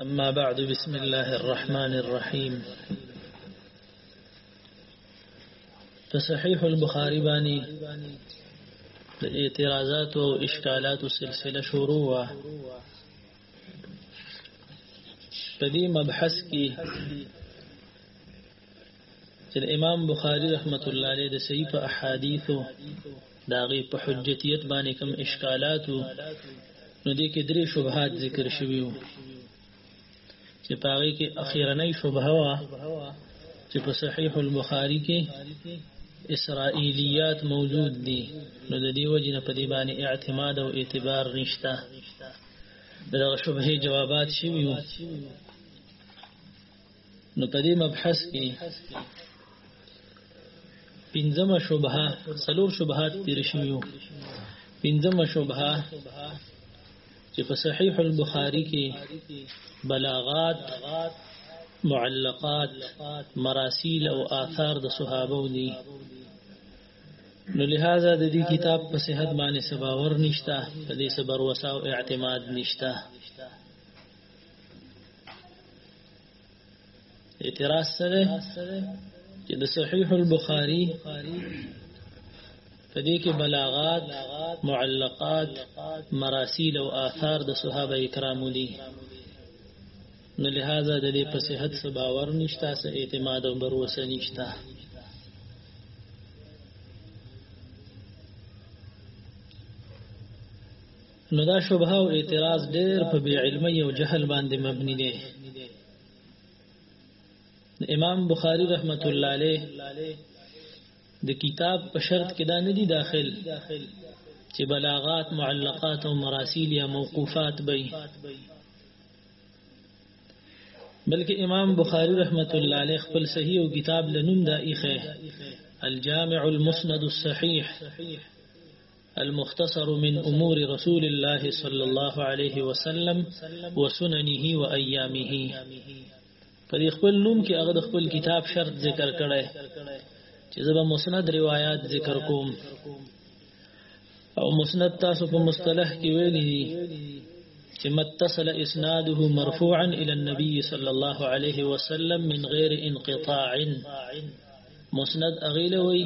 أما بعد بسم الله الرحمن الرحيم تصحيح البخاري باني د اعتراضات او اشکالات سلسله شروع وا په دې مبحث کې چې امام بخاری رحمت الله علیه د صحیح په احادیثو دا غي په حجتیت باندې کوم اشکالات نو دې کې درې شبهات ذکر شوي وو چې پاره کې اخیرنۍ شبهه وا چې په صحیح البخاری کې اسرائیلیات موجود دي نو د دې وجنه په دې باندې اعتماد او اعتبار نشته دغه شبهه جوابات شوي وو نو په دې مبحث کې پنځمه شبهه څلور شبهات تیر شویو پنځمه شبهه چې په صحیح البخاری کې بلاغات معلقات مراسیل او آثار د صحابه دي نو لہذا د دې کتاب په صحت باندې سباور نشتا په دې سبر وساو اعتماد نشتا اعتراض سره چې د صحیح البخاری په دې کې بلاغات معلقات مراسیل او آثار د صحابه کرامو دي نو لہذا د دې په صحت څه باور نشته څه اعتماد او باور نشته نو دا شبهه او اعتراض ډېر په بی علمي او جهل باندې مبني دی امام بخاری رحمت الله علیه د کتاب په شرط کې دا نه دی داخل چې بلاغات معلقات او مراسیل یا موقوفات به بلکې امام بخاری رحمت الله علیه خپل صحیح او کتاب لنوم دا ایخه الجامع المسند الصحيح المختصر من أمور رسول الله صلى الله عليه وسلم وسننه وأيامه په دې خپل نوم کې هغه د خپل کتاب شرط ذکر کړی چې زه به مسند روایت ذکر کوم او مسند تاسو په مصطلح کې ویلي دي چې متصل اسناده مرفوعا الى النبي صلى الله عليه وسلم من غير انقطاع مسند اغيلوي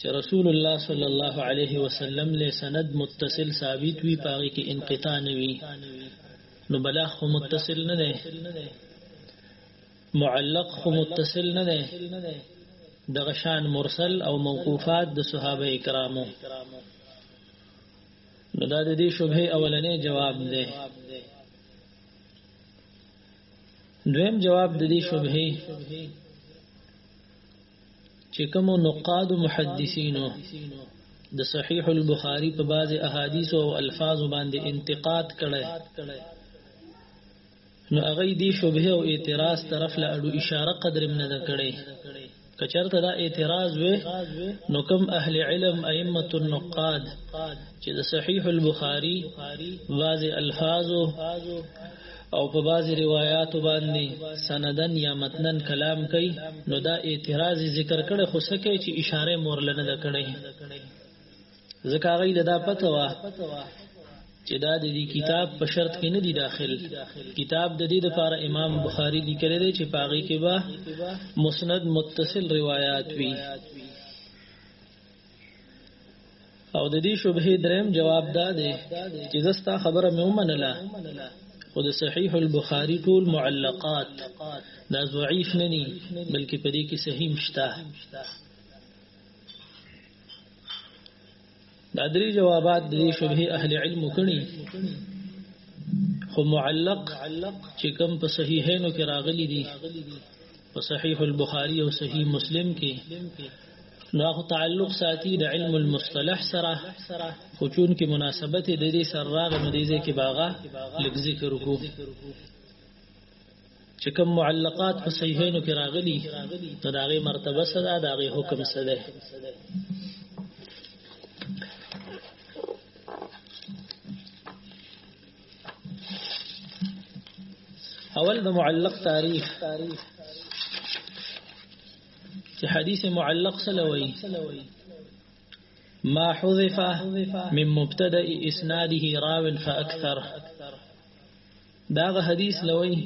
چې رسول الله صلی الله علیه وسلم له سند متصل ثابت وي پاره کې انقطاع نه وي نو بلاغ خو متصل نه ده معلق خو متصل نه ده د غشان مرسل او موقوفات د صحابه کرامو نو دا د دې شبهه اولنې جواب ده دویم جواب د دې شبهه چې کوم نقاد محدثینو د صحیح البخاری په بعض احادیث او الفاظ باندې انتقاد کړي نو هغه دې شبهه او اعتراض طرف له اړو اشاره قدر نه ده کړې کچرته دا اعتراض وې نو کوم اهل علم ائمه النقاد چې د صحیح البخاری بعض الفاظ او په بعضی روایاتو باندې سندن یا متنن کلام کوي نو دا اعتراض ذکر کړي خو سکه چې اشاره مورلنه ده کړي ځکه هغه له دا پته وا چې دا د دې کتاب په شرط کې نه دی داخل کتاب د دې لپاره امام بخاری لیکلی دی چې پاغي کې به مسند متصل روایت وي او د دې شبهه دریم جواب دا دی چې زستا خبره مې ومنله خو د صحیح البخاری ټول معلقات دا ضعیف نه دي بلکې په دې کې صحیح مشته دا درې جوابات د شبهه اهل علم کړي خو معلق چې کوم په صحیحینو کې راغلي دي په صحیح البخاری او صحیح مسلم کې نو هغه تعلق ساتي د علم المصطلح سره خو چون کې مناسبت د دې سره راغی نو دې ځکه باغه لږ ذکر وکړو چې کوم معلقات په صحیحینو کې راغلي نو دا غي مرتبه سره دا غي حکم سره اول د معلق تاریخ چې حدیث معلق سلوي ما حذف من مبتدا اسناده راو فاكثر داغه حدیث لوي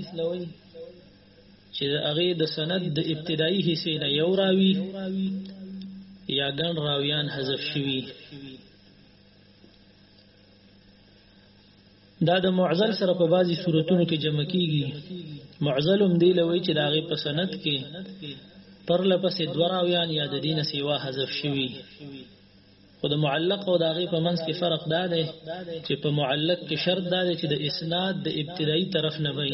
چې هغه د سند د ابتدایي حصے نه یو راوي یا ګڼ راویان حذف شوي دا د معزل سره په بعضي صورتونو کې جمع کیږي معزل هم دی لوي چې داغه په سند کې پر لپسې دوراویان یا د دینه سیوا حذف شوی خو د معلق او داغه په منځ کې فرق دا دی چې په معلق کې شرط دا دی چې د اسناد د ابتدایي طرف نه وي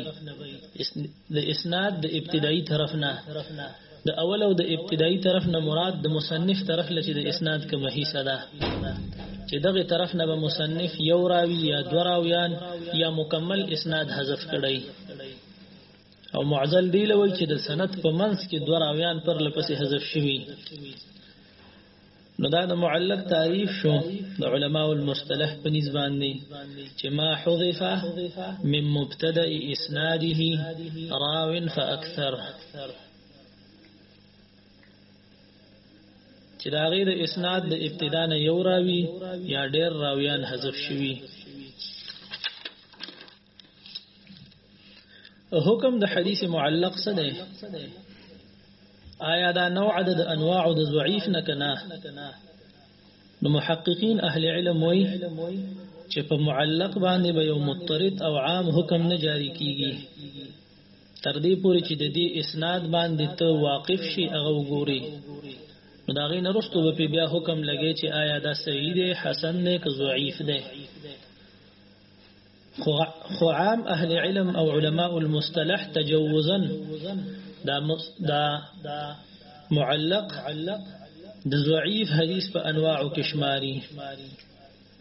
د اسناد د ابتدایي طرف نه د اول او د ابتدایي طرف نه مراد د مصنف طرف لچې د اسناد کومه حصہ ده چې دغه طرف نه به مصنف یو راوی یا دو راویان یا مکمل اسناد حذف کړي او معزل دی لوي چې د سند په منځ کې دو راویان پر لپسې حذف شوي نو دا د معلق تعریف شو د علماء المصطلح په نسبان دی چې ما حذف من مبتدا اسناده راو فاكثر چې دا غیر اسناد د ابتدا نه یو راوی یا ډیر راویان حذف شوی حکم د حدیث معلق څه دی آیا دا نوع د انواع د ضعیف نه کنه نو محققین اهل علم وای چې په معلق باندې به یو مضطرد او عام حکم نه جاری کیږي تر دې پورې چې د دې اسناد باندې ته واقف شي هغه وګوري نو دا غي نرستو به بیا حکم لګي چې آیا دا صحیح دی حسن دی که ضعیف دی خو عام اهل علم او علماء المصطلح تجوزا دا دا معلق د ضعیف حدیث په انواع او کشماری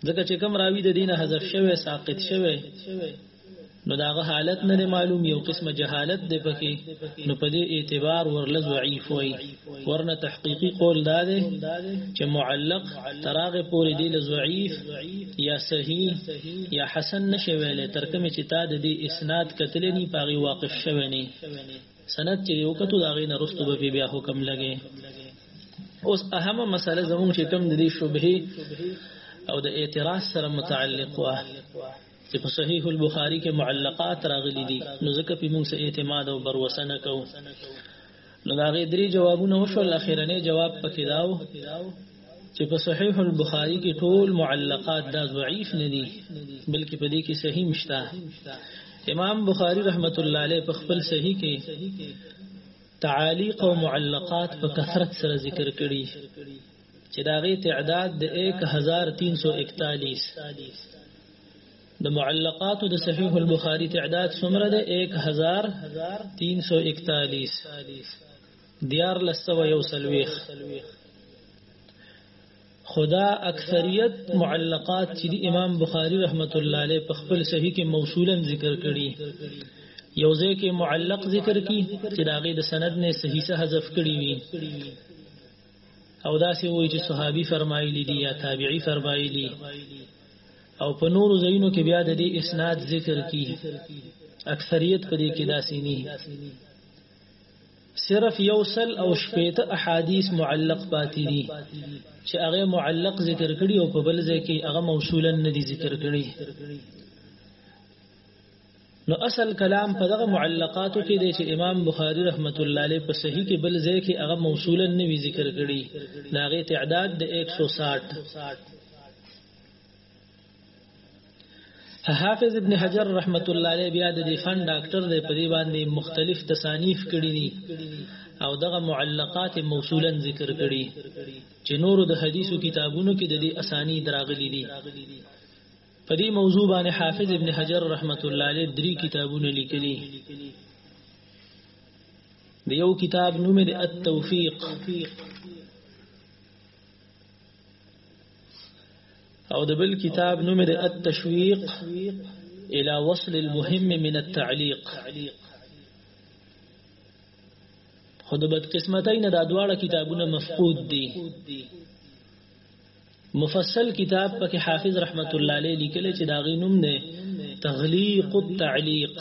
ځکه چې کوم راوی د دینه حذف شوی ساقط شوی نو داغه حالت نه معلوم یو قسمه جهالت دی پکې نو په دې اعتبار ورله ضعیف وای ورنه تحقیقی قول دا دی چې معلق تراغه پوری دی لضعیف یا صحیح یا حسن نشه ویلې تر کومه چې تا د دې اسناد کتل نه پاغي واقف شوه نه سند چې یو کتو دا غي نه رستو به بیا حکم لګي اوس اهمه مسله زموږ چې کوم د دې شبهه او د اعتراض سره متعلق و چې په صحیح البخاری کې معلقات راغلي دي نو ځکه په موږ سره اعتماد او بر وسنه کوو نو دا غي درې جوابونه وشول اخیرنې جواب پکې داو چې په صحیح البخاری کې ټول معلقات دا ضعیف نه دي بلکې په دې کې صحیح مشته امام بخاری رحمت الله علیه په خپل صحیح کې تعالیق او معلقات په کثرت سره ذکر کړي چې دا غي تعداد د 1341 د معلقات د صحیح البخاری تعداد څومره ده 1341 دیار لسو یو سلويخ خدا اکثریت معلقات چې امام بخاری رحمت الله علیه په خپل صحیح کې موصولا ذکر کړي یو ځکه معلق ذکر کی چې داغه د سند نه صحیح سه حذف کړی وي او دا سی وایي چې صحابي فرمایلی دي یا تابعی فرمایلی او په نورو ځایونو کې بیا د دې اسناد ذکر کی اکثریت په دې کې داسې نه صرف یوصل او شپیت احادیث معلق پاتې دي چې هغه معلق ذکر کړي او په بل ځای کې هغه موصولا نه دي ذکر کړي نو اصل کلام په دغه معلقاتو کې دی چې امام بخاری رحمت الله علیه په صحیح کې بل ځای کې هغه موصولا نه وی ذکر کړي ناغه تعداد د 160 حافظ ابن حجر رحمت الله علیه بیا د فن ډاکټر دی په دې باندې مختلف تصانیف کړی دي او دغه معلقات موصولا ذکر کړي چې نورو د حدیثو کتابونو کې د دې اسانی دراغلي دي په دې موضوع باندې حافظ ابن حجر رحمت الله علیه درې کتابونه لیکلي د یو کتاب نوم دی التوفیق او د بل کتاب نوم دی التشویق الى وصل المهم من التعلیق خود بد قسمتای نه دا دواړه کتابونه مفقود دي مفصل کتاب پکې حافظ رحمت الله علیه لیکل چې دا غینوم نه تغلیق التعلیق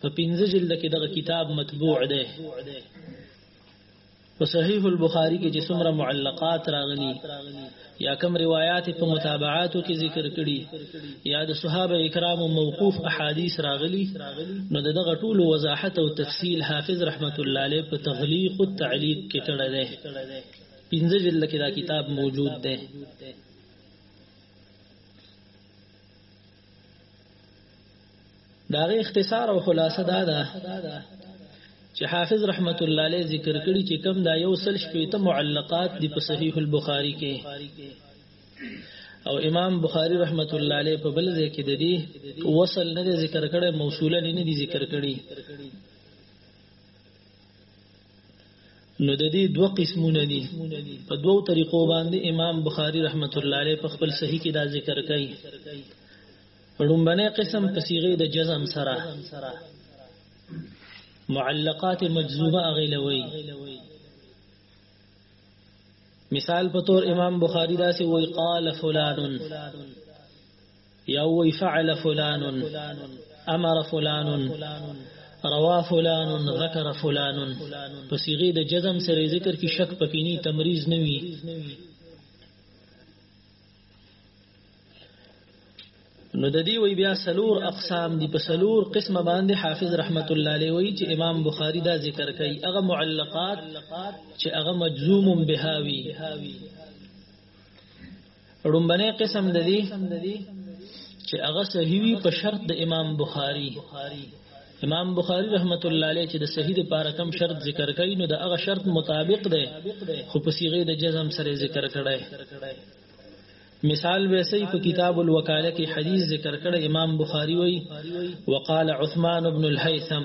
په پنځه جلد کې دغه کتاب مطبوع دی په صحیح البخاری کې چې څومره معلقات راغلي یا کم روایات په متابعاتو کې ذکر کړي یا د صحابه کرام موقوف احادیث راغلي نو دغه ټول وضاحت او تفصیل حافظ رحمت الله علیه په تغلیق او تعلیق کې کړی دی پنځه جلد کې دا کتاب موجود دی دا غي اختصار او خلاصه دا ده چې حافظ رحمت الله علیه ذکر کړی چې کم دا یو سل شپېته معلقات دی په صحیح البخاری کې او امام بخاری رحمت الله علیه په بل ځای کې د دې وصل نه ذکر کړي موصوله نه دي ذکر کړي نو د دې دوه قسمونه دي په دوو طریقو باندې امام بخاری رحمت الله علیه په خپل صحیح کې دا ذکر کوي لومبنه قسم په صيغه د جزم سره معلقات مجذوبه اغلوي مثال په تور امام بخاری دا سي وی قال فلان یا وی فعل فلان امر فلان روا فلان ذکر فلان په صيغه د جزم سره ذکر کې شک پکینی تمریز نوي نو د دې وی بیا سلور اقسام دي په سلور قسمه باندې حافظ رحمت الله علیه وی چې امام بخاری دا ذکر کوي هغه معلقات چې هغه مجزوم بهاوی ړومبنه قسم د دې چې هغه صحیح وي په شرط د امام بخاری امام بخاری رحمت الله علیه چې د صحیح لپاره کم شرط ذکر کړي نو د هغه شرط مطابق دی خو په صيغه د جزم سره ذکر کړي مثال ویسے په کتاب الوکاله کې حدیث ذکر کړی امام بخاری وی وقال عثمان بن الهیثم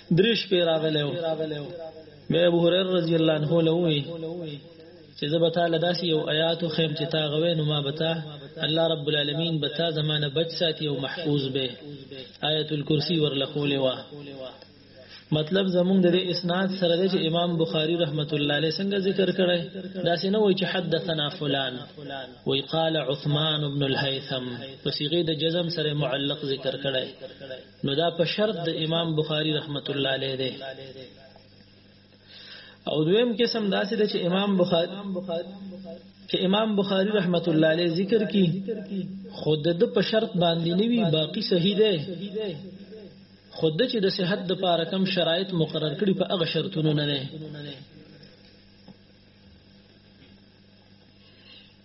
درې شپې راغلی و بیا ابو هريره رضی الله عنه له وی چې زه به تعالی داسې یو آیات خیم چې تا غوې نو ما بتا الله رب العالمین بتا زمانه بچ ساتي او محفوظ به آیت الکرسی ورلخولې وا مطلب زمونږ د اسناد سره د امام بخاری رحمت الله علیه څنګه ذکر کړی دا سینه وای چې حدثنا فلان وی قال عثمان بن الهیثم په صيغه د جزم سره معلق ذکر کړی نو دا په شرط د امام بخاری رحمت الله علیه دی او دویم قسم داسې ده چې امام بخاری چې امام بخاری رحمت الله علیه ذکر کی خود د په شرط باندې نیوی باقی صحیح ده خود چې د صحت د پاره کم شرایط مقرر کړي په هغه شرطونو نه نه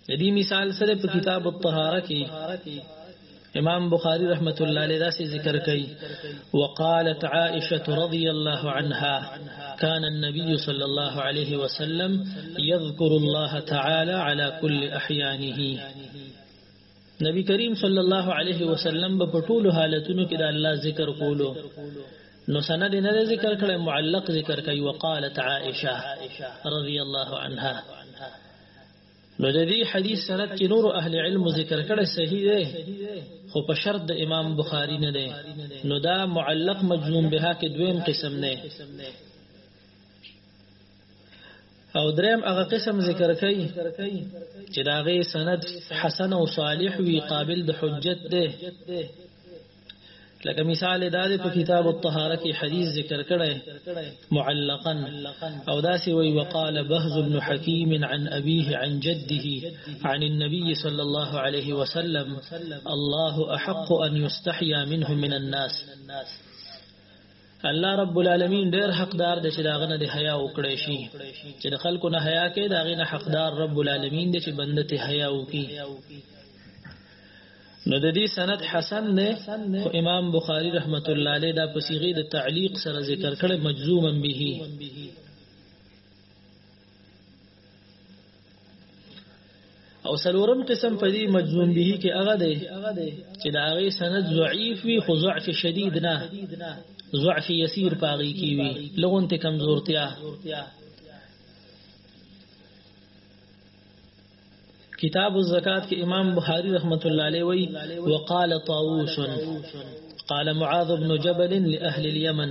د دې مثال سره په کتاب الطهاره کې امام بخاری رحمت الله علیه داسې ذکر کوي وقالت عائشه رضی الله عنها كان النبي صلى الله عليه وسلم يذكر الله تعالى على كل احيانه نبی کریم صلی الله علیه وسلم په ټول حالتونو کې د الله ذکر کولو نو سند نه ذکر کړي معلق ذکر کوي وقالت عائشه رضی الله عنها نو د دې حدیث سند کې نور اهل علم ذکر کړي صحیح دی خو په شرط د امام بخاری نه دی نو دا معلق مجزوم بها کې دویم قسم نه او دریم هغه قسم ذکر کړي چې دا غي سند حسن او صالح وی قابل د حجت دی لکه مثال دا دی په کتاب الطهاره کې حدیث ذکر کړی معلقا او دا سی وی وقال بهز بن حکیم عن ابيه عن جده عن النبي صلى الله عليه وسلم الله احق ان يستحيا منه من الناس الله رب العالمین ډیر حقدار دی چې داغه نه د حیا وکړي شي چې د خلکو نه حیا کوي داغه نه حقدار رب العالمین دی چې بنده ته حیا وکړي نو د دې سند حسن نه خو امام بخاری رحمت الله علیه دا په صيغه د تعلیق سره ذکر کړي مجزوما به او سلورم قسم په دې مجزوم به کې هغه دی چې دا غي سند ضعیف وي خو ضعف شدید نه ضعف یسیر پاغي کی وي لغون ته کمزورتیا کتاب الزکات کې امام بخاری رحمت الله علیه وی وقال طاووس قال معاذ بن جبل لأهل اليمن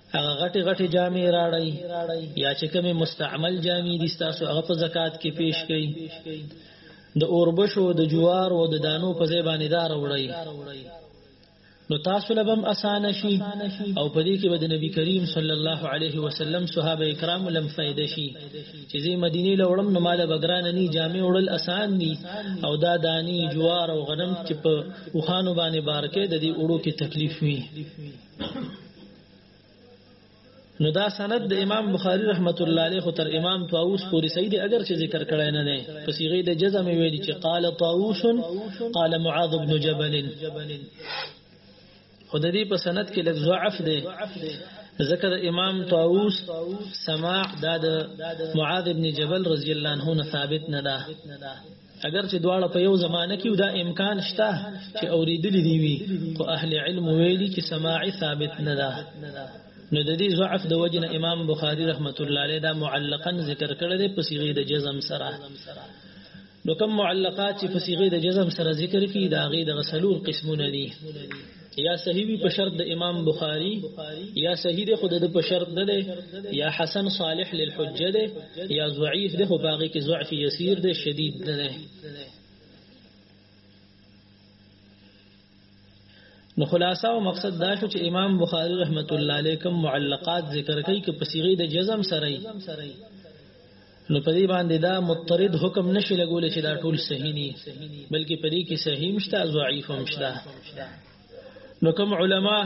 هغه غټي غټي جامې راړی یا چې کومې مستعمل جامې دي تاسو هغه په زکات کې پیش کړئ د اوربشو د جوار او د دانو په ځای باندې دار وړي نو تاسو لبم اسانه شي او په دې کې به د نبی کریم صلی الله علیه وسلم صحابه کرام لم فائدہ شي چې زی مدینه لوړم نو مال بګران نه جامع وړل اسان دي او دا دانی جوار او غنم چې په وخانو باندې بارکه د دې اورو کې تکلیف وي نو دا سند د امام بخاری رحمت الله علیه خو تر امام طاووس پورې صحیح دی اگر چې ذکر کړی نه دی په صيغه د جزم ویل چې قال طاووس قال معاذ بن جبل خود دې په سند کې لږ ضعف دی ذکر امام طاووس سماع دا د معاذ بن جبل رضی الله عنه ثابت نه ده اگر چې دواړه په یو زمانه کې دا امکان شته چې اوریدلی دی وي خو اهل علم ویلي چې سماعي ثابت نه ده نو د دې ضعف د وجنه امام بخاری رحمت الله علیه دا معلقا ذکر کړی دی په صيغه د جزم سره نو کوم معلقات چې په صيغه د جزم سره ذکر کی دا غي د غسلور قسمونه دي یا صحیح وی په شرط د امام بخاری یا صحیح ده خود د په شرط نه ده یا حسن صالح للحجه ده یا ضعیف ده خو باغی کې ضعف یسیر ده شدید نه ده نو خلاصہ او مقصد دا شو چې امام بخاری رحمت الله علیه کوم معلقات ذکر کوي چې په صيغه د جزم سره نو په دې باندې دا مترد حکم نشي لګول چې دا ټول صحیح دي بلکې په دې کې صحیح مشته ضعیف هم مشته نو کوم علما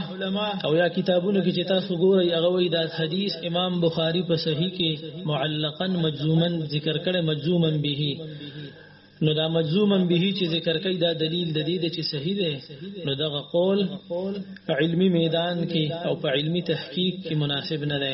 او یا کتابونو کې چې تاسو ګورئ هغه وایي دا حدیث امام بخاری په صحیح کې معلقا مجزوما ذکر کړي مجزوما به نو دا مجزوما به چې ذکر کوي دا دلیل د دې چې صحیح دی نو دا قول په علمی میدان کې او په علمی تحقیق کې مناسب نه دی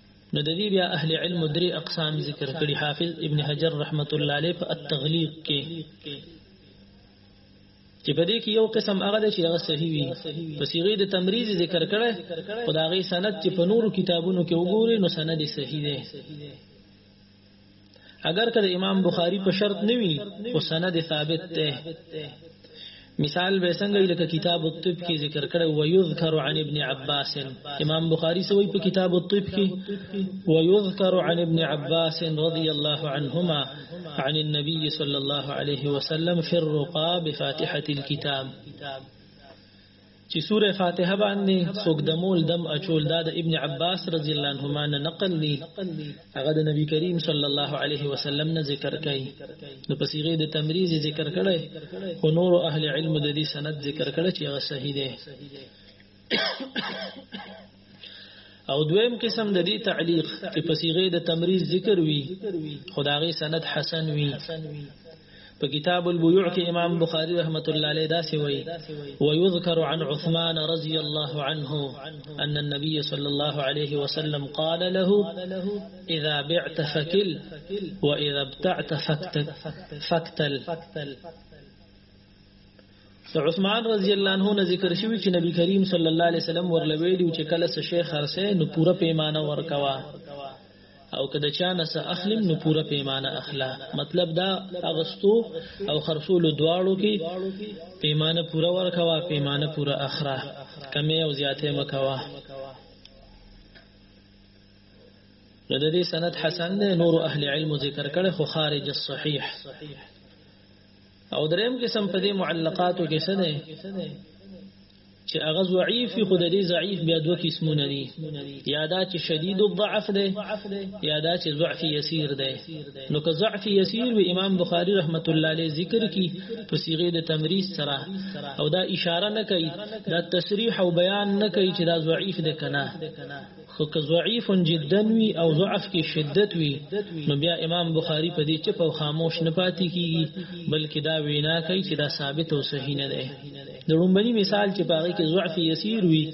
نو د دې بیا اهل علم درې اقسام ذکر کړي حافظ ابن حجر رحمت الله علیه په التغلیق کې چې په دې کې یو قسم هغه دی چې هغه صحیح وي په صيغه د تمریز ذکر کړي خدای سند چې په نورو کتابونو کې وګوري نو سند صحیح دی اگر که د امام بخاری په شرط نه وي او سند ثابت ده مثال به څنګه لکه کتاب الطب کې ذکر کړو و یذکر عن ابن عباس امام بخاری سوی په کتاب الطب کې و یذکر عن ابن عباس رضی الله عنهما عن النبي صلى الله عليه وسلم في الرقى بفاتحه الكتاب چې سوره فاتحه باندې څوک د مول دم اچول دا د ابن عباس رضی الله عنهما نه نقل دي هغه د نبی کریم صلی الله علیه وسلم نه ذکر کړي نو په صيغه د تمریز ذکر کړي او نور اهل علم د دې سند ذکر کړي چې هغه صحیح دی او دویم قسم د دې تعلیق چې په صيغه د تمریز ذکر وي خداغي سند حسن وي په کتاب البيوع کې امام بخاری رحمت الله علیه دا سی وی ويذكر عن عثمان رضی الله عنه ان النبي صلى الله عليه وسلم قال له اذا بعت فكل واذا ابتعت فاكتل د عثمان رضی الله عنه نه ذکر شوی چې نبی کریم صلی الله علیه وسلم ورلویلی چې کله څه شیخ خرسه نو پوره پیمانه ورکوا او کله چا نه څه اخلم نو پوره پیمانه اخلا مطلب دا اغستو او خرصول دواړو کې پیمانه پوره ورکوا پیمانه پوره اخرا کمه او زیاته مکوا نو د دې سند حسن نور اهل علم ذکر کړي خو خارج الصحيح او دریم قسم په دې معلقاتو کې څه دی چې هغه ضعیف خود دې ضعیف بیا دوه قسمونه دي یا دا چې شدید الضعف دی یا دا چې ضعف یسیر دی نو که ضعف یسیر وی امام بخاری رحمت الله علیه ذکر کی په صيغه د تمریز سره او دا اشاره نه کوي دا تصریح او بیان نه کوي چې دا ضعیف دی کنه خو که ضعیف جدا وي او ضعف کې شدت وي نو بیا امام بخاری په دې چپ او خاموش نه پاتې کیږي بلکې دا وینا کوي چې دا ثابت او صحیح نه دی د لومبني مثال چې باغې کې ضعف یسیر وي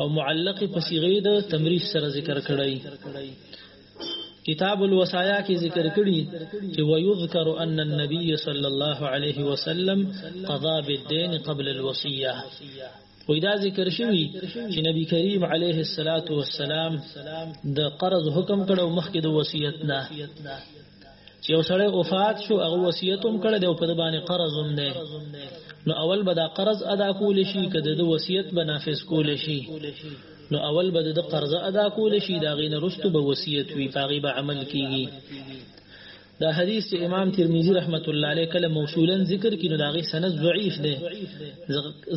او معلق په صيغه د تمریض سره ذکر کړی کتاب الوصایا کې ذکر کړي چې ويذكر ان النبي صلى الله عليه وسلم قضى بالدين قبل الوصيه وې دا ذکر شوی چې نبی کریم علیه الصلاۃ والسلام د قرض حکم کړو مخکې د وصیت نه چې یو سړی وفات شو هغه وصیت هم کړی دی او په باندې قرض هم دی نو اول به دا قرض ادا کول شي که د وصیت به نافذ کول شي نو اول به د قرض ادا کول شي دا غینه رستو به وصیت وي پاغي به عمل کیږي دا حدیث چې امام ترمذی رحمت الله علیه کله موصولا ذکر کینو دا غي سند ضعیف دی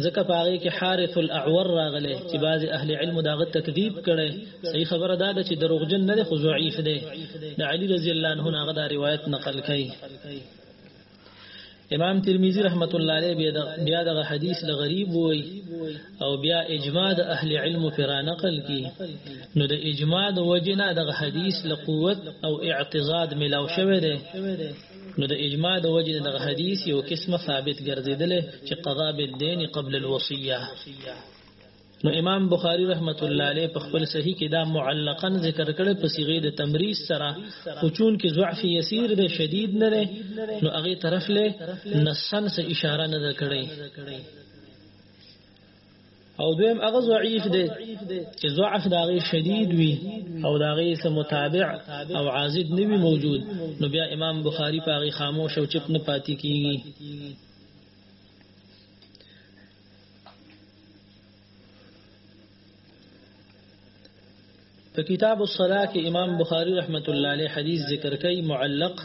ځکه پاره کې حارث الاعور راغله چې بعض اهل علم دا غي تکذیب کړي صحیح خبره ده چې دروغجن نه دی خو ضعیف دی د علی رضی الله عنه هغه دا روایت نقل کړي امام ترمذی رحمت الله علیه بیا دغه حدیث له غریب وای او بیا اجماع د اهل علم پر نقل کی نو د اجماع د وجنه دغه حدیث له قوت او اعتضاد ملاو شوه دی نو د اجماع د وجه دغه حدیث یو قسمه ثابت ګرځیدل چې قضا بالدین قبل الوصیه نو امام بخاری رحمت الله علیه په خپل صحیح کې دا معلقا ذکر کړي په صيغه د تمریز سره خو چون کې ضعف یسیر دی شدید نه دی نو هغه طرف له نسن سره اشاره نه کړي او دویم هغه ضعیف دی چې ضعف دا غي شدید وي او دا غي سم متابع او عازد نه وي موجود نو بیا امام بخاری په غي خاموش او چپ نه پاتې کیږي په کتاب الصلاه کې امام بخاری رحمت الله علیه حدیث ذکر کوي معلق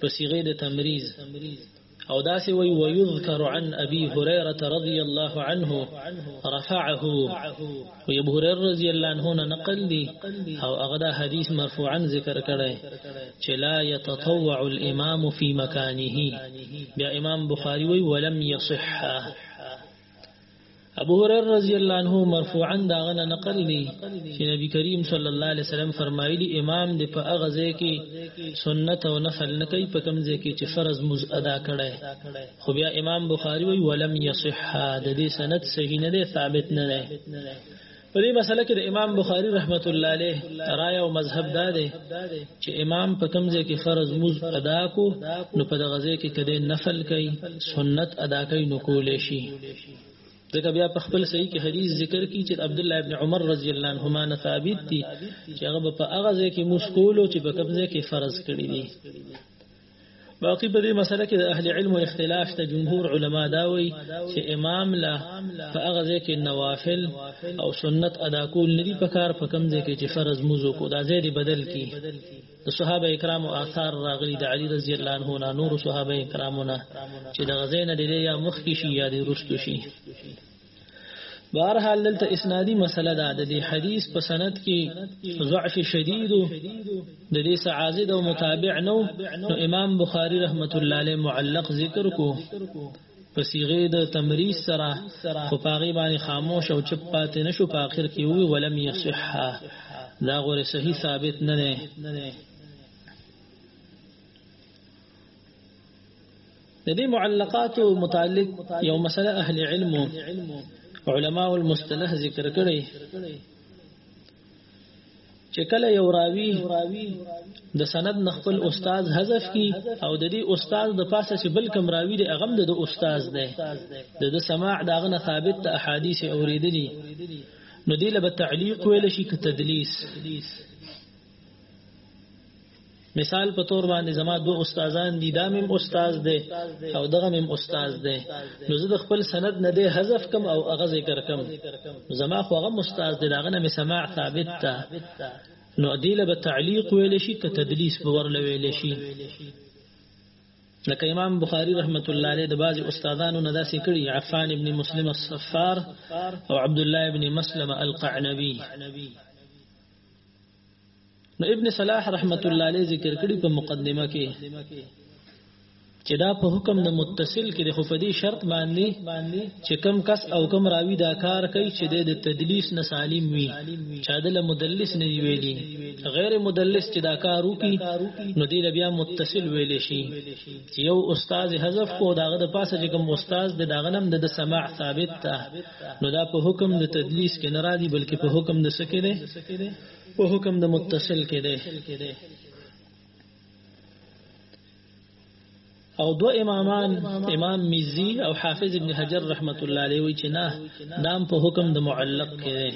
په صيغه د تمریز او داسې وی ويذكر عن ابي هريره رضي الله عنه رفعه خو ابو هريره رضی الله عنه نه نقل دي او هغه دا حدیث مرفوعا ذکر کړي چې لا يتطوع الامام في مكانه بیا امام بخاری وی ولم يصح ابو هريره رضی الله عنه مرفوعا دا غنه نقل دي چې نبی کریم صلی الله علیه وسلم فرمایلی امام دې په هغه ځای کې سنت او نفل نه کوي په کوم ځای کې چې فرض مز ادا کړي خو بیا امام بخاری وی ولم یصح د دې سند صحیح نه دی ثابت نه دی په دې مسله کې د امام بخاری رحمت الله علیه رائے او مذهب دا دی چې امام په کوم ځای کې فرض موز ادا کو نو په دغه ځای کې کده نفل کوي سنت ادا کوي نو کول شي ځکه بیا په خپل صحیح کې حدیث ذکر کی چې عبد الله ابن عمر رضی الله عنهما نه ثابت دي چې هغه په هغه ځای کې مسکولو چې په کوم ځای کې فرض کړی دي باقی په دې مسله کې د اهل علم اختلاف ته جمهور علما دا وایي چې امام لا په هغه ځای کې نوافل او سنت ادا کول ندي په کار په کم ځای کې چې فرض موزو کو دا ځای بدل کی د صحابه کرامو آثار راغلي د علي رضی الله عنه نه نور صحابه کرامو نه چې د غزې نه ډېر یا مخ کې شي یا د رستو شي بهر حال دلته اسنادي مسله ده د دې حدیث په سند کې ضعف شدید د دې سعازد او متابع نو نو امام بخاری رحمت الله علیه معلق ذکر کو په صيغه د تمریز سره خو پاغي باندې خاموش او چپ پاتې نشو په اخر کې وی ولم يصح دا غوړي صحیح ثابت نه نه د دې معلقات متعلق یو مسله اهل علم علماء المصطلح ذکر کړي چې کله یو راوی د سند نخپل استاد حذف کی او د دې استاد د پاسه چې بل کم راوی دی هغه د استاد دی د د سماع دا غنه ثابت ته احادیث اوریدلی نو دی له تعلیق ویل شي ک تدلیس مثال په تور باندې زما دو استادان دي دا مم استاد دی او دغه مم استاد دی نو زه د خپل سند نه دی حذف کم او هغه ذکر کم زما خو هغه استاد دی داغه نه سماع ثابت تا نو دیله به تعلیق ویل شي که تدلیس به ورل ویل شي لکه امام بخاری رحمت الله علیه د بعض استادانو نه داسې کړي عفان ابن مسلم الصفار او عبد الله ابن مسلم القعنبي نو ابن صلاح رحمت الله علیه ذکر کړی په مقدمه کې چې دا په حکم د متصل کې د خفدي شرط باندې چې کم کس او کم راوی دا کار کوي چې د تدلیس نه سالم وي چې عدل مدلس نه ویلي غیر مدلس چې دا کار وکي نو دی بیا متصل ویل شي چې یو استاد حذف کو داغه د پاسه چې کوم استاد د داغه نم د سماع ثابت ته نو دا په حکم د تدلیس کې نه را دي بلکې په حکم د سکه ده په حکم د متصل کې ده او دو امامان امام مزي او حافظ ابن حجر رحمت الله علیه وی چې نه دام په حکم د معلق کې ده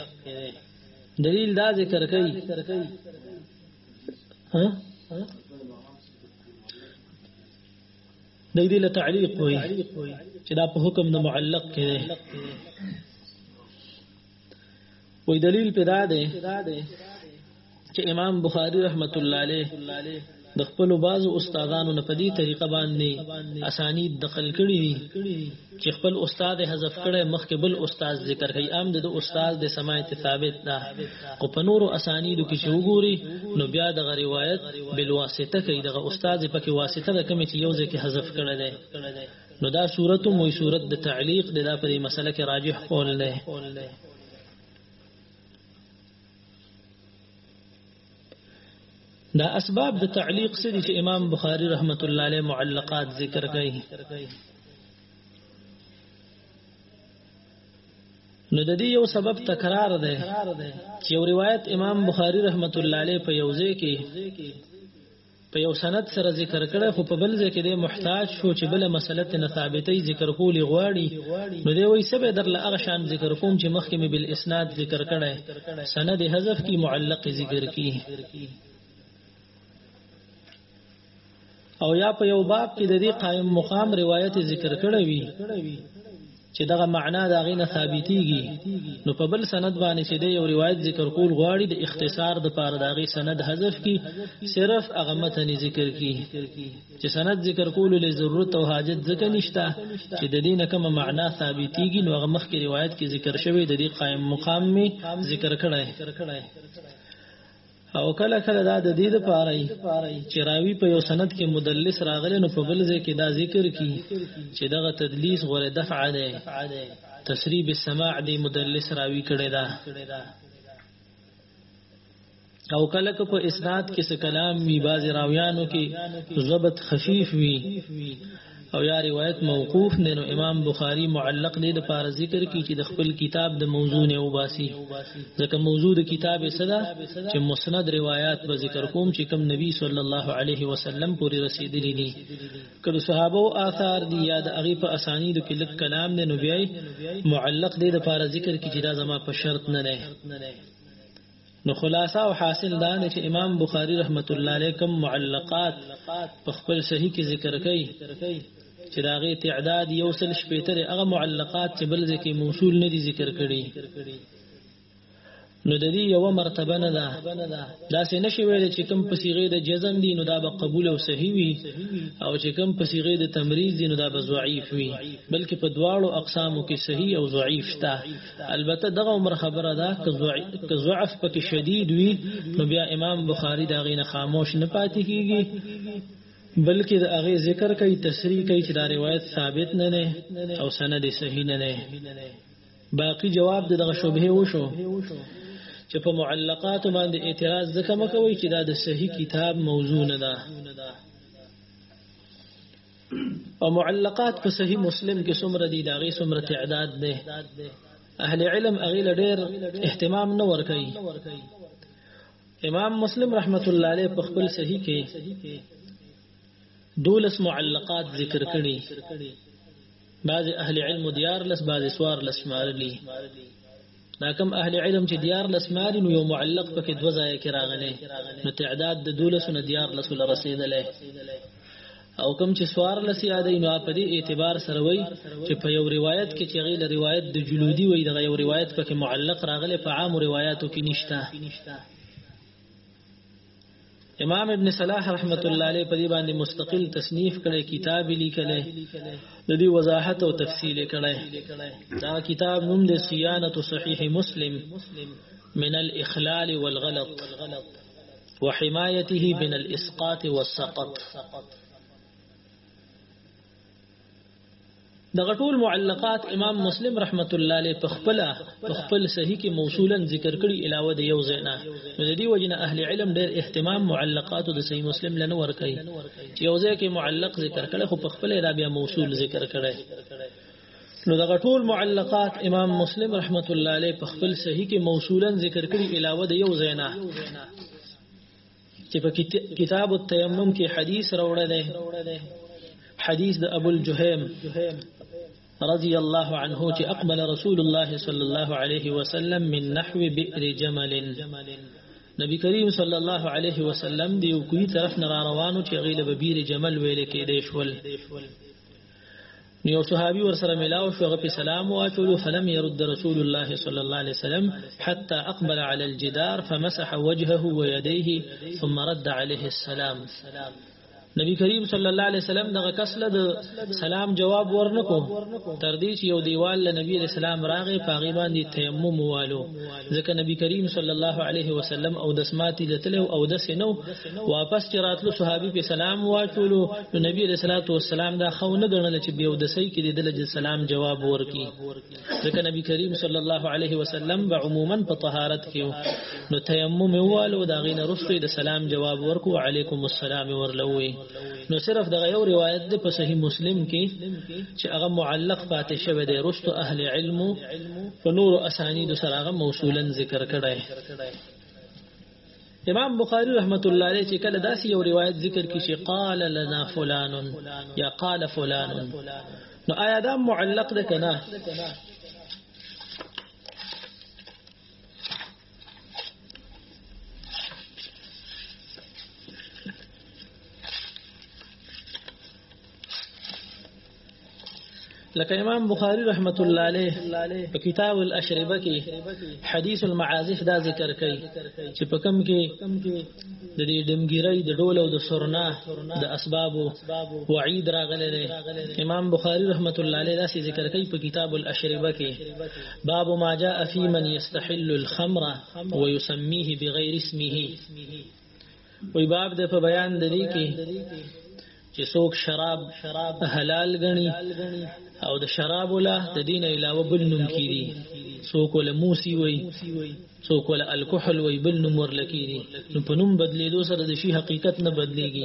دلیل دا ذکر کوي ها د دې له تعلیق وي چې دا په حکم د معلق کې دی وې دلیل پیدا دی چې امام بخاری رحمت الله علیه د خپل بعض استادانو نه په دې طریقه باندې اسانید دخل کړی دي چې خپل استاد حذف کړي مخکې بل استاد ذکر کوي ام د استاد د سماعت ثابت ده او په نورو اسانیدو کې چې وګوري نو بیا د روایت بل واسطه کوي د استاد په کې واسطه د کوم چې یو ځکه حذف کړي ده نو دا صورت مو صورت د تعلیق د دا په مسله کې راجح قول ده دا اسباب د تعلیق سری چې امام بخاری رحمت الله علیه معلقات ذکر کړي نو د دې یو سبب تکرار دی چې یو روایت امام بخاری رحمت الله علیه په یوځای کې په یو سند سره ذکر کړه خو په بل ځای کې د محتاج شو چې بل مسله ته ثابتې ذکر کولې غواړي نو دی وایي سبه در له هغه شان ذکر کوم چې مخکې مې بل اسناد ذکر کړه سند حذف کی معلق ذکر کی او یا په یو باب کې د دې قائم مقام روایت ذکر کړه وی چې دغه معنا د هغې نه ثابتېږي نو په بل سند باندې چې د یو روایت ذکر کول غواړي د اختصار د پاره د هغې سند حذف کی صرف هغه متن ذکر کی چې سند ذکر کول له ضرورت او حاجت ځکه نشته چې د دې نه کومه معنا ثابتېږي نو هغه مخکې روایت کې ذکر شوی د دې قائم مقام می ذکر کړی او کله کله دا د دې لپاره چې راوی په یو سند کې مدلس راغلی نو په بل ځای کې دا ذکر کی چې دغه تدلیس غوړه دفعه ده تسریب السماع دی مدلس راوی کړی دا او کله په اسناد کې څه کلام وی باز راویانو کې ضبط خفیف وی او یا روایت موقوف دی نو امام بخاری معلق دی د پار ذکر کی چې د خپل کتاب د موضوع نه وباسي ځکه موضوع د کتاب صدا چې مسند روایت به ذکر کوم چې کوم نبی صلی الله علیه وسلم پورې رسیدلی دي کله صحابه او آثار دی یاد هغه په اسانید کې لک کلام نه نو بیاي معلق دی د پار ذکر کی چې دا زما په شرط نه نه نو خلاصه او حاصل دا دی چې امام بخاری رحمت الله علیه کوم معلقات په خپل صحیح کې ذکر کړي چې داغه تعداد یو سل شپېتر هغه معلقات چې بل ځکه موصول نه دي ذکر کړي نو د دې یو مرتبه نه ده دا سه نشي ویل چې کوم په صيغه د جزم دي نو دا به قبول او صحیح وي او چې کوم په صيغه د تمریز دي نو دا به ضعیف وي بلکې په دواړو اقسامو کې صحیح او ضعیف شته البته دغه عمر خبره ده که ضعف پکې شدید وي نو بیا امام بخاری دا غینه خاموش نه پاتې کیږي بلکې د هغه ذکر کوي تصریح کوي چې دا روایت ثابت نه نه او سند صحیح نه نه باقی جواب دغه شوبه وشو چې په معلقات باندې اعتراض ځکه مکوي چې دا د صحیح کتاب موضوع نه ده او معلقات په صحیح مسلم کې څومره دي دا غي څومره تعداد ده اهل علم اغیل ډیر اهتمام نه ور کوي امام مسلم رحمت الله علیه په خپل صحیح کې دولس معلقات ذکر کړي بعض اهل علم دیار لس بعض سوار لس شمارلی دا کم اهل علم چې دیار لس ماری نو یو معلق پکې دو ځای کې راغلی نو تعداد د دولس نه دیار لس ول رسیدلې او کم چې سوار لس یادې نو په دې اعتبار سره وای چې په یو روایت کې چې غیله روایت د جلودی وای د یو روایت پکې معلق راغلی په عام روایتو کې نشته امام ابن صلاح رحمت الله علیه په دې باندې مستقل تصنیف کړي کتاب لیکلی د دې وضاحت او تفصیل کړي دا کتاب نوم د صيانه صحیح مسلم من الاخلال والغلط وحمايته من الاسقاط والسقط دغه ټول معلقات امام مسلم رحمت الله علیه په خپل په خپل صحیح کې موصولا ذکر کړي علاوه د یو زینا نو د دې وجنه اهل علم ډېر اهتمام معلقات د صحیح مسلم لنه ور کوي چې یو ځای کې معلق ذکر کړي خو په خپل را بیا موصول ذکر کړي نو دغه ټول معلقات امام مسلم رحمت الله علیه په خپل صحیح کې موصولا ذکر کړي علاوه د یو زینا چې په کتاب التیمم کې حدیث راوړل دی حدیث د ابو الجهیم رضی الله عنه چې اقبل رسول الله صلی الله علیه وسلم من نحو بئر جمل نبی کریم صلی الله علیه وسلم دی کوی طرف نه روانو چې غیله بیر جمل ویل کې دی شول نو یو صحابي ورسره ملاو شو هغه په سلام واچولو فلم يرد رسول الله صلی الله علیه وسلم حتى اقبل على الجدار فمسح وجهه ويديه ثم رد عليه السلام نبی کریم صلی الله علیه وسلم دغه کس له سلام جواب ورنکو تر دې چې یو دیوال له نبی علیہ السلام راغې پاغي باندې تیمم والو ځکه نبی کریم صلی الله علیه وسلم او د سماتی د تلو او د سينو واپس چې راتلو صحابي په سلام واچولو نو نبی رسول الله والسلام دا خو نه غنل چې بیا د سې کې د دل سلام جواب ورکي ځکه نبی کریم صلی الله علیه وسلم به عموما په طهارت کې نو تیمم والو دا غینه رسوي د سلام جواب ورکو علیکم السلام ورلوي نو صرف دغه یو روایت د په صحیح مسلم کې چې هغه معلق پاتې شوی دی رستو اهل علم په نور اسانید سره هغه موصولا ذکر کړی امام بخاری رحمت الله علیه چې کله داسې یو روایت ذکر کړي چې قال لنا فلان یا قال فلان نو آیا دا معلق ده کنه لکه امام بخاری رحمت الله علیه په کتاب الاشربه کې حدیث المعازف دا ذکر کوي چې په کم کې د دې دمګیری د ډول او د سرنا د اسباب وعید راغلی دی امام بخاری رحمت الله علیه دا ذکر کوي په کتاب الاشربه کې باب ما جاء في من يستحل الخمر ويسميه بغير اسمه وی باب د په بیان د دې کې چې څوک شراب حلال غني او د شراب له د دین علاوه بل نوم کیږي څوک ول موسی وای څوک ول الکحل وای بل نوم ورلکیږي نو په نوم بدلیدو سره د شی حقیقت نه بدلیږي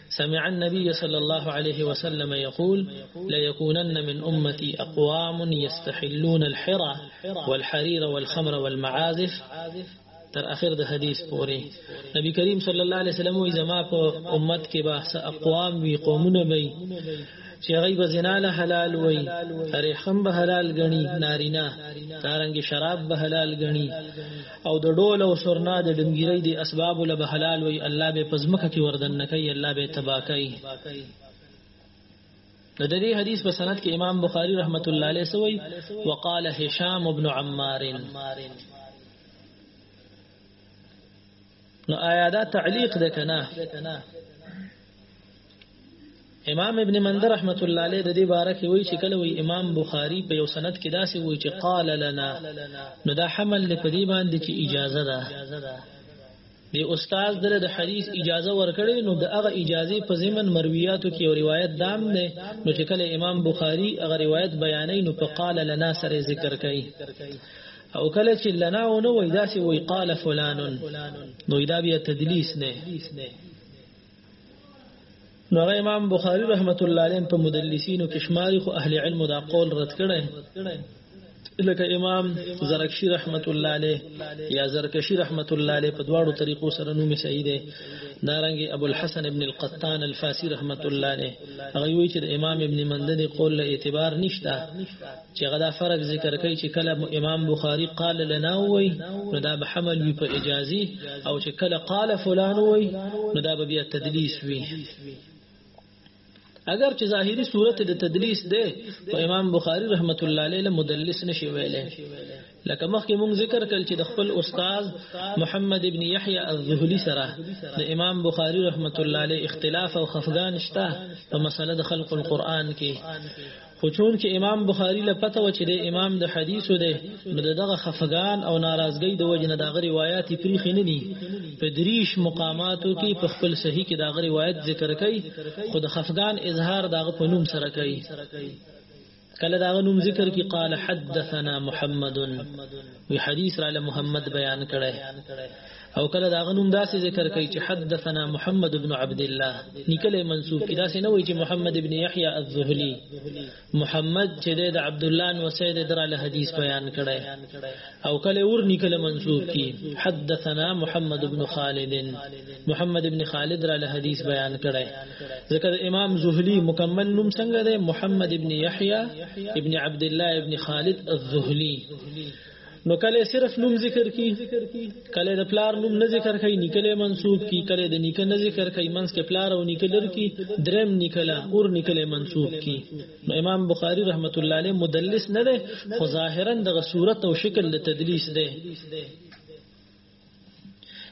سمع النبي صلى الله عليه وسلم يقول ليكونن من أمتي أقوام يستحلون الحرى والحرير والخمر والمعازف تر اخر د حدیث پورې نبی کریم صلی الله علیه وسلم وی زما په امت کې به اقوام وی قومونه وی چې غیب زنا له حلال وی رحم به حلال غني نارینا تارنګ شراب به حلال غني او د ډول او سرنا د ډنګيري د اسباب له بحلال وي الله به پزمکه کې وردن نه کوي الله به تبا کوي د دې حدیث په سند کې امام بخاری رحمت الله علیه سوی وقال هشام ابن عمار نو آیا دا تعلیق ده کنه امام ابن مندر رحمت الله علیه د دې باره کې وایي چې کله وی امام بخاری په یو سند کې داسې وایي چې قال لنا نو دا حمل له پدی باندې چې اجازه ده دی استاد دره د حدیث اجازه ورکړي نو د هغه اجازه په ضمن مرویاتو کې او روایت دام نه نو چې کله امام بخاری هغه روایت بیانې نو په قال لنا سره ذکر کړي او کله چې لنا او نو وای داسې وای قال فلان نو دا بیا تدلیس نه نو هغه امام بخاری رحمت الله علیه په مدلسینو کې شماري خو اهل علم دا قول رد کړي لکه امام زرکشی رحمت الله علیه یا زرکشی رحمت الله علیه په دواړو طریقو سره نوم صحیح دی دارنګ ابو الحسن ابن القطان الفاسی رحمت الله علیه هغه وی چې امام ابن مندنی قول له اعتبار نشته چې هغه دا فرق ذکر کوي چې کله امام بخاری قال لنا وای نو دا به حمل وي په اجازي او چې کله قال فلان وای نو دا به بیا تدلیس وي اگر چې ظاهری صورت د تدلیس ده او امام بخاری رحمت الله علیه له مدلس نشي ویلې لکه مخکې مونږ ذکر کړل چې د خپل استاد محمد ابن یحیی الذهلی سره د امام بخاری رحمت الله علیه اختلاف او خفقان شته په مسله د خلق القرآن کې خو چون کې امام بخاری له پته و چې د امام د حدیثو ده نو دغه خفقان او ناراضګۍ د وجنه دغه روایت پریخ نه دي په دریش مقاماتو کې په خپل صحیح کې دغه روایت ذکر کوي خو د خفقان اظهار دغه په نوم سره کوي کله دا نوم ذکر کی قال حدثنا محمد وی حدیث را محمد بیان کړه او کله دا غنوم داسې ذکر کوي چې حدثنا محمد ابن عبد الله نکله منسوب کی داسې نه وایي چې محمد ابن یحیی الذهلی محمد چې د عبد الله نو سید در له حدیث بیان کړي او کله ور نکله منسوب کی حدثنا محمد ابن خالد محمد ابن خالد را له حدیث بیان کړي ذکر امام زهلی مکمل نوم څنګه ده محمد ابن یحیی ابن عبد الله ابن خالد الذهلی نو کله صرف نوم ذکر کی کله د پلار نوم نه ذکر کای نکله منسوب کی کله د نیکه نه ذکر کای منس کې پلار او نیکه لر کی درم نکله اور نکله منسوب کی نو امام بخاری رحمت الله علیه مدلس نه ده خو ظاهرا د صورت او شکل د تدلیس ده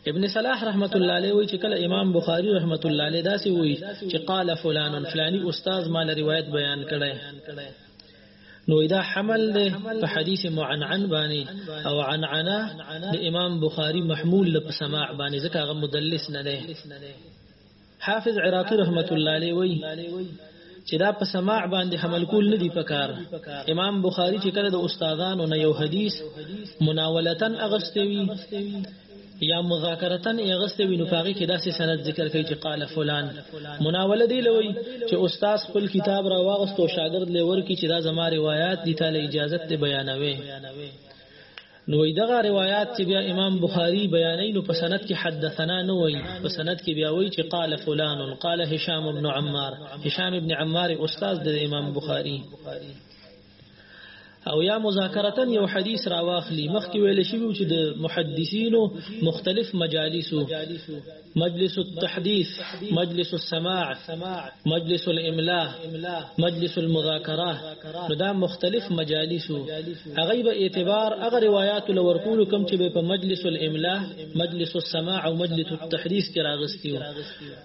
ابن صلاح رحمت الله علیه وی چې کله امام بخاری رحمت الله علیه داسې وی چې قال فلان فلانی استاد مال روایت بیان کړي نو دا حمل ده په حدیث معنعن باندې او عنعنه د امام بخاری محمول له سماع باندې ځکه هغه مدلس نه ده حافظ عراقی رحمت الله علیه وی چې دا په سماع باندې حمل کول نه دی پکار امام بخاری چې کله د استادانو نه یو حدیث مناولتن اغستوي یا مذاکرتن اغسته وینو پاغي کې داسې سند ذکر کوي چې قال فلان مناوله دی لوي چې استاد خپل کتاب را واغستو شاګرد لور کی چې دا زما روایت دي ته اجازه ته بیانوي نو وی دغه روایت چې بیا امام بخاری بیانې نو په سند کې حدثنا نو وی په سند کې بیا وی چې قال فلان قال هشام ابن عمار هشام ابن عمار استاد د امام بخاری او یا مذاکرتا یو حدیث راواخلی مخکې ویل شوی چې د محدثینو مختلف مجالسو مجلس التحديث مجلس السماع مجلس الاملاء مجلس المذاکره نو دا مختلف مجالس هغه به اعتبار هغه روایت لور کول کوم چې په مجلس الاملاء مجلس السماع او مجلس التحديث کې راغستیو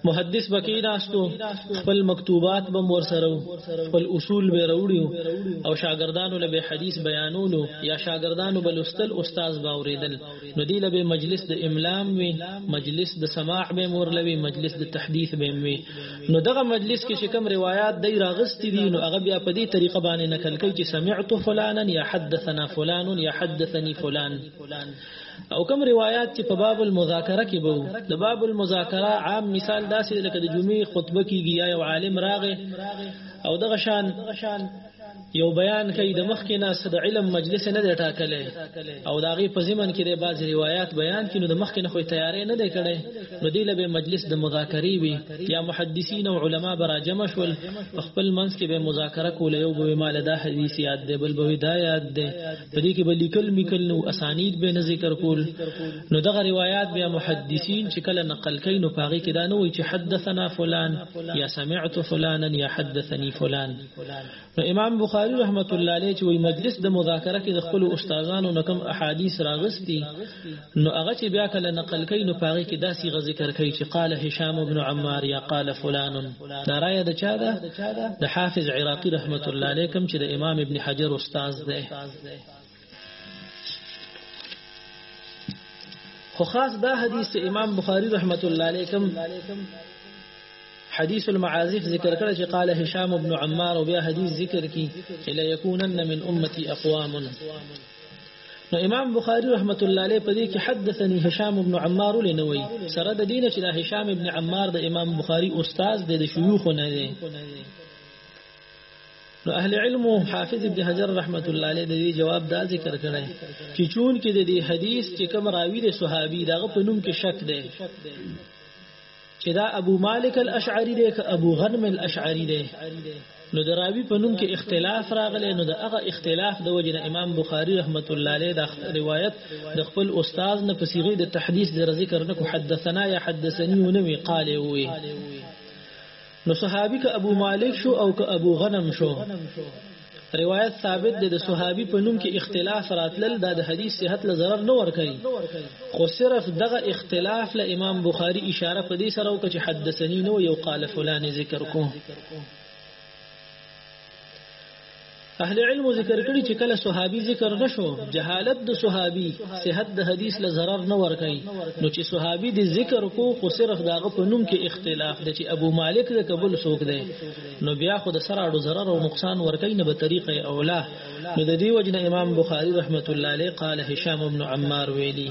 محدث بکې راستو خپل مکتوبات به مور سره خپل اصول به وروړو او شاګردانو له حدیث بیانولو یا شاګردانو بلستل استاد باوریدل نو دی له مجلس د املام وی مجلس د سماع به مورلوي مجلس د تحديث به وي نو دغه مجلس کې چې کوم روایت دی راغستې دي نو هغه بیا په دې طریقه باندې نقل کوي چې سمعت فلانا یا حدثنا فلان یا حدثني فلان او کوم روایت چې په باب المذاکره کې بو د باب المذاکره عام مثال داسې لکه د جمعې خطبه کېږي یا یو عالم راغې او دغه شان یو بیان کوي د مخکې ناس د علم مجلس نه دی ټاکلی او دا غي په زمن کې د بعض روایت بیان کینو د مخکې نه خو تیارې نه دی کړي نو دی له مجلس د مذاکرې وي یا محدثین او علما برا جمع شول خپل منځ کې به مذاکره کول یو به مال دا حدیث یاد دی بل به دا یاد دی په دې کې به لیکل میکل نو اسانید به نه ذکر کول نو دغه روایت بیا محدثین چې کله نقل کوي نو پاغي کې دا نه وي چې حدثنا فلان یا سمعت فلانا یا حدثني فلان نو امام بخاری رحمت الله علیه چې وی مجلس د مذاکره کې د خپل استادانو نکم احادیث راغستی نو هغه چې بیا کله نقل کین نو پاره کې داسې غ ذکر کوي چې قال هشام ابن عمار یا قال فلان دا رايه د چا ده د حافظ عراقی رحمت الله علیه کوم چې د امام ابن حجر استاد ده خو خاص دا حدیث چې امام بخاری رحمت الله علیکم حديث المعازف ذكر کړه چې قال هشام بن عمار وبيا حديث ذكر كي الا يكونن من امتي اقوام نو امام بخاری رحمت الله علیه په دې کې حدثني هشام بن عمار لنوي سره د دینه چې د هشام بن عمار د امام بخاری استاد د شيوخ نه دی نو اهل علم حافظ ابن حجر رحمت الله علیه د دې جواب دا ذکر کړی چې چون کې د دې حدیث چې کوم راوی د صحابي دغه په نوم کې شک دی چې دا ابو مالک الاشعری دی که ابو غنم الاشعری دی نو د راوی په نوم کې اختلاف راغلی نو د هغه اختلاف د وجه نه امام بخاری رحمت الله علیه د روایت د خپل استاد نه په صيغه د تحديث د ذکر نه کو حدثنا یا حدثنی نو وی قال وی نو صحابي که ابو مالک شو او که ابو غنم شو روایت ثابت دی د صحابي په نوم کې اختلاف راتلل دا د حدیث صحت له ضرر نه ور کوي خو صرف دغه اختلاف له امام بخاری اشاره په دې سره وکړه چې حدثني نو یو قال فلان ذکر کو اهل علم ذکر کړي چې کله صحابي ذکر نشو جهالت د صحابي صحت د حدیث له zarar نه ور کوي نو چې صحابي د ذکر کو خو صرف داغه په نوم کې اختلاف دی چې ابو مالک د قبول سوق دی نو بیا خو د سراړو zarar او نقصان ور کوي نه به طریقه اوله نو د دې وجنه امام بخاری رحمت الله علیه قال هشام بن عمار ویلی